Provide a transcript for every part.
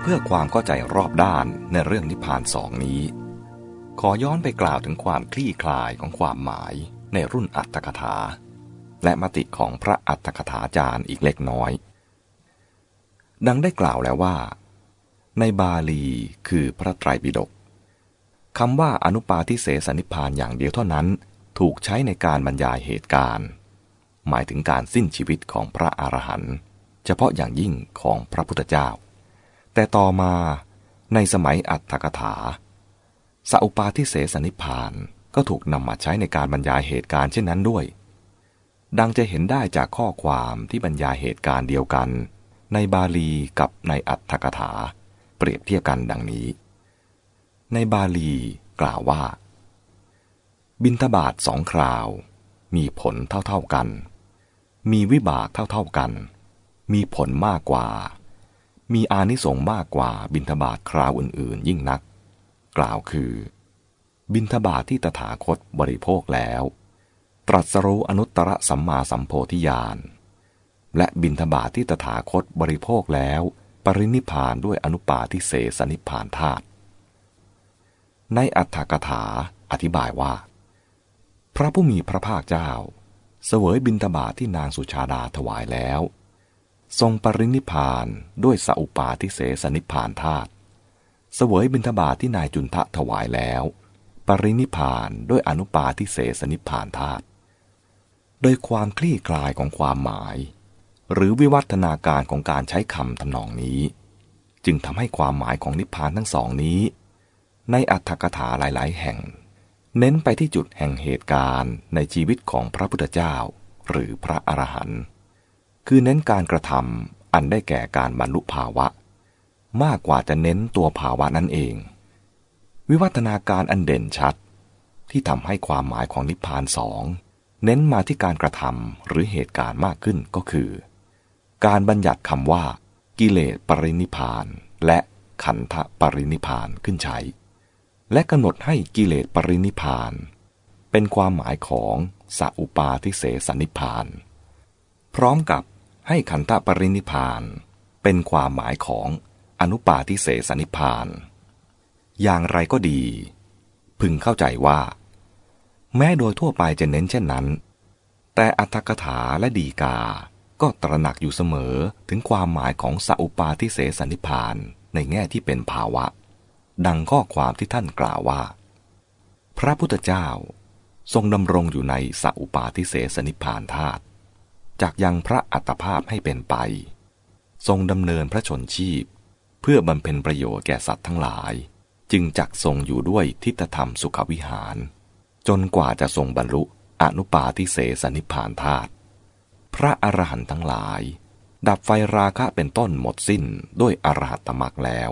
เพื่อความเข้าใจรอบด้านในเรื่องนิพพานสองนี้ ขอย้อนไปกล่าวถึงความคลี่คลายของความหมายในรุ่นอัตถกถา และมติของพระอัตถกถาจารย์อีกเล็กน้อย ดังได้กล่าวแล้วว่า ในบาลีคือพระไตรปิฎกคำว่าอนุปาทิเสสนิพพานอย่างเดียวเท่านั้น ถูกใช้ในการบรรยายเหตุการณ์ หมายถึงการสิ้นชีวิตของพระอรหันต์เฉพาะอย่างยิ่งของพระพุทธเจ้า แต่ต่อมาในสมัยอัตถกถาสัพปาทิเสสนิพพานก็ถูกนำมาใช้ในการบรรยายเหตุการณ์เช่นนั้นด้วย ดังจะเห็นได้จากข้อความที่บรรยายเหตุการณ์เดียวกัน ในบาลีกับในอัตถกถา เปรียบเทียบกันดังนี้ ในบาลีกล่าวว่า บินทบาทสองคราว มีผลเท่าๆกัน มีวิบากเท่าๆกัน มีผลมากกว่า มีอานิสงส์มากกว่าบินทบาทคราวอื่นๆ ยิ่งนัก กล่าวคือ บินทบาทที่ตถาคตบริโภคแล้ว ตรัสรู้อนุตตรสัมมาสัมโพธิญาณและบินทบาทที่ตถาคตบริโภคแล้ว ปรินิพานด้วยอนุปาทิเสสนิพานธาตุในอัฏฐกถาอธิบายว่า พระผู้มีพระภาคเจ้า เสวยบินทบาทที่นางสุชาดาถวายแล้ว ทรงปรินิพานด้วยสัพปาทิเสสนิพานธาตุเสวยบินทบาทที่นายจุนทะถวายแล้ว ปรินิพานด้วยอนุปาทิเสสนิพานธาตุโดยความคลี่คลายของความหมาย หรือวิวัฒนาการของการใช้คำทำนองนี้ จึงทำให้ความหมายของนิพพานทั้งสองนี้ ในอัตถกถาหลาย ๆ แห่ง เน้นไปที่จุดแห่งเหตุการณ์ในชีวิตของพระพุทธเจ้า หรือพระอรหันต์ คือเน้นการกระทำอันได้แก่การบรรลุภาวะ มากกว่าจะเน้นตัวภาวะนั่นเอง วิวัฒนาการอันเด่นชัด ที่ทำให้ความหมายของนิพพานสองเน้นมาที่การกระทำหรือเหตุการณ์มากขึ้นก็คือ การบัญญัติคำว่า กิเลสปรินิพาน และขันธปรินิพานขึ้นใช้ และกำหนดให้กิเลสปรินิพาน เป็นความหมายของสัพปาทิเสสนิพาน พร้อมกับให้ขันธปรินิพาน เป็นความหมายของอนุปาทิเสสนิพาน อย่างไรก็ดี พึงเข้าใจว่า แม้โดยทั่วไปจะเน้นเช่นนั้น แต่อัตถกถาและดีกา ก็ตระหนักอยู่เสมอถึงความหมายของสัพปาทิเสสนิพานในแง่ที่เป็นภาวะ ดังข้อความที่ท่านกล่าวว่า พระพุทธเจ้าทรงดำรงอยู่ในสัพปาทิเสสนิพานธาตุ จากยังพระอัตภาพให้เป็นไป ทรงดำเนินพระชนชีพ เพื่อบำเพ็ญประโยชน์แก่สัตว์ทั้งหลาย จึงจักทรงอยู่ด้วยทิฏฐธรรมสุขวิหาร จนกว่าจะทรงบรรลุอนุปาทิเสสนิพานธาตุพระอรหันต์ทั้งหลาย ดับไฟราคะเป็นต้นหมดสิ้นด้วยอรหัตมรรคแล้ว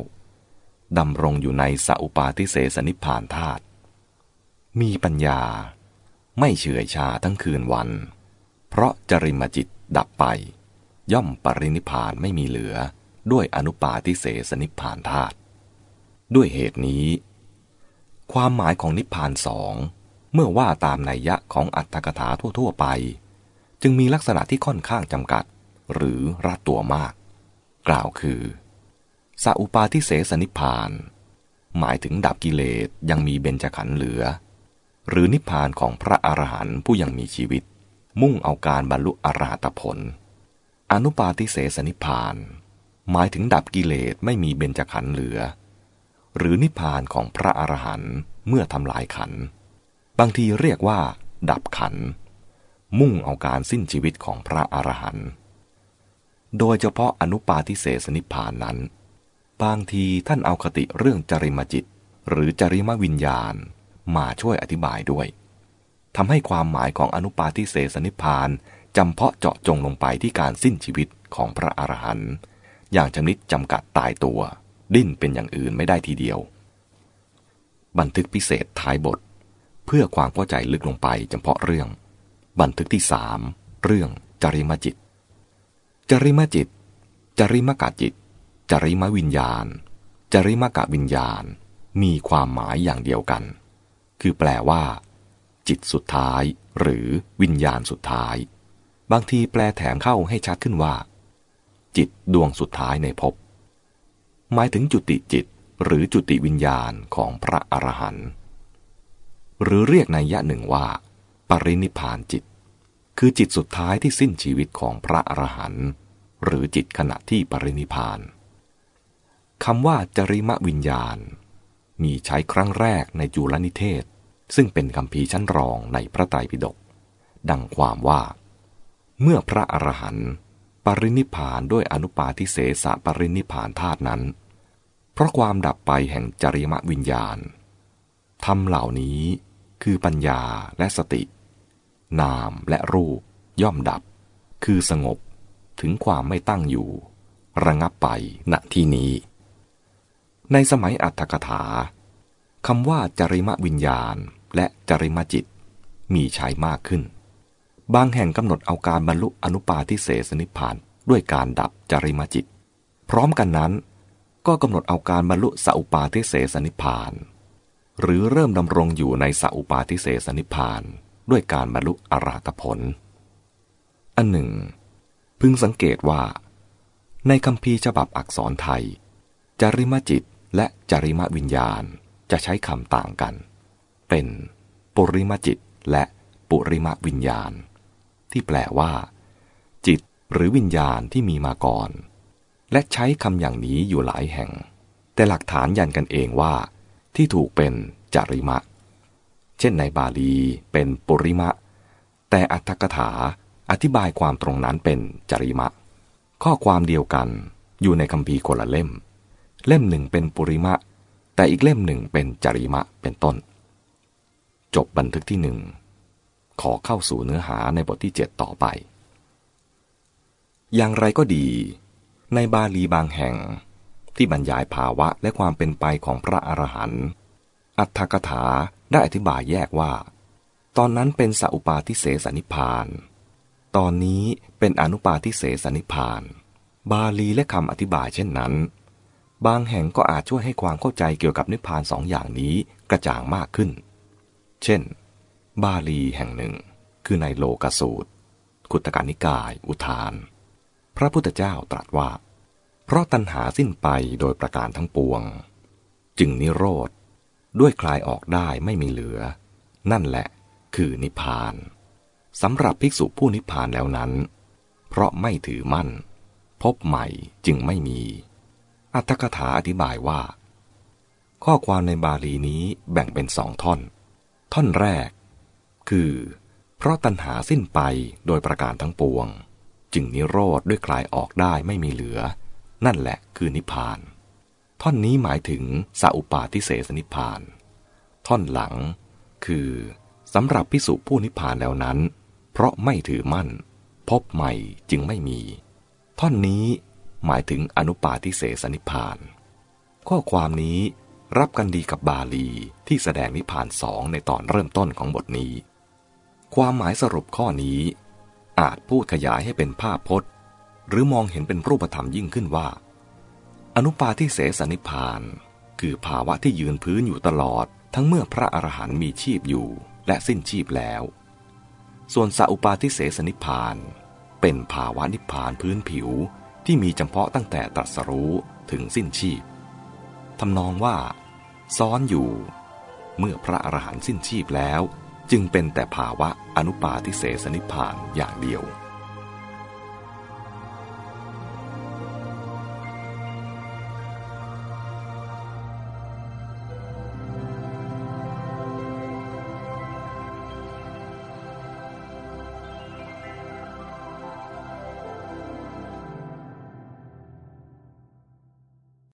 ดำรงอยู่ในสัพปาทิเสสนิพานธาตุมีปัญญา ไม่เฉื่อยชาทั้งคืนวัน เพราะจริมจิตดับไป ย่อมปรินิพานไม่มีเหลือ ด้วยอนุปาทิเสสนิพานธาตุด้วยเหตุนี้ ความหมายของนิพพานสองเมื่อว่าตามนัยยะของอัตถกถาทั่ว ๆ ไป จึงมีลักษณะที่ค่อนข้างจำกัด หรือรัดตัวมาก กล่าวคือสัอุปาทิเสสนิพพาน หมายถึงดับกิเลสยังมีเบญจขันธ์เหลือ หรือนิพพานของพระอรหันต์ผู้ยังมีชีวิต มุ่งเอาการบรรลุอรหัตผล อนุปาทิเสสนิพาน หมายถึงดับกิเลสไม่มีเบญจขันธ์เหลือ หรือนิพานของพระอรหันต์เมื่อทำลายขันบางทีเรียกว่า ดับขันมุ่งเอาการสิ้นชีวิตของพระอรหันต์โดยเฉพาะอนุปาทิเสสนิพานนั้น บางทีท่านเอาคติเรื่องจริมจิต หรือจริมวิญญาณมาช่วยอธิบายด้วย ทำให้ความหมายของอนุปาทิเสสนิพานจำเพาะเจาะจงลงไปที่การสิ้นชีวิตของพระอรหันต์อย่างชนิดจำกัดตายตัว ดิ้นเป็นอย่างอื่นไม่ได้ทีเดียว บันทึกพิเศษท้ายบท เพื่อความเข้าใจลึกลงไปเฉพาะเรื่อง บันทึกที่สามเรื่องจริมจิต จริมจิต จริมกะจิต จริมวิญญาณ จริมกะวิญญาณ มีความหมายอย่างเดียวกัน คือแปลว่า จิตสุดท้าย หรือวิญญาณสุดท้าย บางทีแปลแถมเข้าให้ชัดขึ้นว่า จิตดวงสุดท้ายในภพหมายถึงจุติจิตหรือจุติวิญญาณของพระอรหันต์หรือเรียกในยะหนึ่งว่า ปรินิพานจิต คือจิตสุดท้ายที่สิ้นชีวิตของพระอรหันต์หรือจิตขณะที่ปรินิพานคำว่าจริมวิญญาณ มีใช้ครั้งแรกในจุลนิเทศ ซึ่งเป็นคำพีชั้นรองในพระไตรปิฎกดังความว่า เมื่อพระอรหันต์ปรินิพานด้วยอนุปาทิเสสะปรินิพานธาตุนั้น เพราะความดับไปแห่งจริมวิญญาณธรรมเหล่านี้คือปัญญาและสติ นามและรูปย่อมดับ คือสงบถึงความไม่ตั้งอยู่ ระงับไปณที่นี้ ในสมัยอัตถกถาคำว่าจริมวิญญาณ และจริมจิตมีใช้มากขึ้น บางแห่งกำหนดเอาการบรรลุอนุปาทิเสสนิพานด้วยการดับจริมจิต พร้อมกันนั้น ก็กำหนดเอาการบรรลุสัพปาทิเสสนิพาน หรือเริ่มดำรงอยู่ในสัพปาทิเสสนิพพานด้วยการบรรลุอรหัตผล อันหนึ่ง พึงสังเกตว่า ในคำพีฉบับอักษรไทย จริมจิตและจริมวิญญาณจะใช้คำต่างกัน เป็นปุริมจิตและปุริมวิญญาณ ที่แปลว่า จิตหรือวิญญาณที่มีมาก่อน และใช้คำอย่างนี้อยู่หลายแห่ง แต่หลักฐานยันกันเองว่า ที่ถูกเป็นจริมะ เช่นในบาลีเป็นปุริมะ แต่อัตถกถาอธิบายความตรงนั้นเป็นจริมะ ข้อความเดียวกันอยู่ในคำพีคนละเล่ม เล่มหนึ่งเป็นปุริมะ แต่อีกเล่มหนึ่งเป็นจริมะเป็นต้น จบบันทึกที่หนึ่งขอเข้าสู่เนื้อหาในบทที่เจ็ดต่อไป อย่างไรก็ดี ในบาลีบางแห่งที่บรรยายภาวะและความเป็นไปของพระอรหันต์อัตถกถาได้อธิบายแยกว่า ตอนนั้นเป็นสัพปาทิเสสนิพาน ตอนนี้เป็นอนุปาทิเสสนิพาน บาลีและคำอธิบายเช่นนั้น บางแห่งก็อาจช่วยให้ความเข้าใจเกี่ยวกับนิพพานสองอย่างนี้กระจ่างมากขึ้น เช่น บาลีแห่งหนึ่ง คือในโลกสูตร ขุตการนิกาย อุทาน พระพุทธเจ้าตรัสว่า เพราะตัณหาสิ้นไปโดยประการทั้งปวง จึงนิโรธ ด้วยคลายออกได้ไม่มีเหลือ นั่นแหละคือนิพพานสำหรับภิกษุผู้นิพพานแล้วนั้น เพราะไม่ถือมั่น พบใหม่จึงไม่มี อัตถกถาอธิบายว่า ข้อความในบาลีนี้แบ่งเป็นสองท่อน ท่อนแรก คือ เพราะตัณหาสิ้นไปโดยประการทั้งปวง จึงนิโรธด้วยคลายออกได้ไม่มีเหลือ นั่นแหละคือนิพพาน ท่อนนี้หมายถึงสัพปาทิเสสนิพพาน ท่อนหลัง คือสำหรับพิสุผู้นิพพานแล้วนั้น เพราะไม่ถือมั่น พบใหม่จึงไม่มี ท่อนนี้หมายถึงอนุปาทิเสสนิพพาน ข้อความนี้ รับกันดีกับบาลีที่แสดงนิพานสองในตอนเริ่มต้นของบทนี้ ความหมายสรุปข้อนี้ อาจพูดขยายให้เป็นภาพพจน์ หรือมองเห็นเป็นรูปธรรมยิ่งขึ้นว่า อนุปาทิเสสนิพาน คือภาวะที่ยืนพื้นอยู่ตลอด ทั้งเมื่อพระอรหันต์มีชีพอยู่ และสิ้นชีพแล้ว ส่วนสัพปาทิเสสนิพาน เป็นภาวะนิพพานพื้นผิวที่มีเฉพาะตั้งแต่ตรัสรู้ถึงสิ้นชีพ ทำนองว่า ซ้อนอยู่ เมื่อพระอรหันต์สิ้นชีพแล้ว จึงเป็นแต่ภาวะอนุปาทิเสสนิพานอย่างเดียว